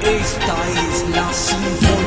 Esta es la sinfonía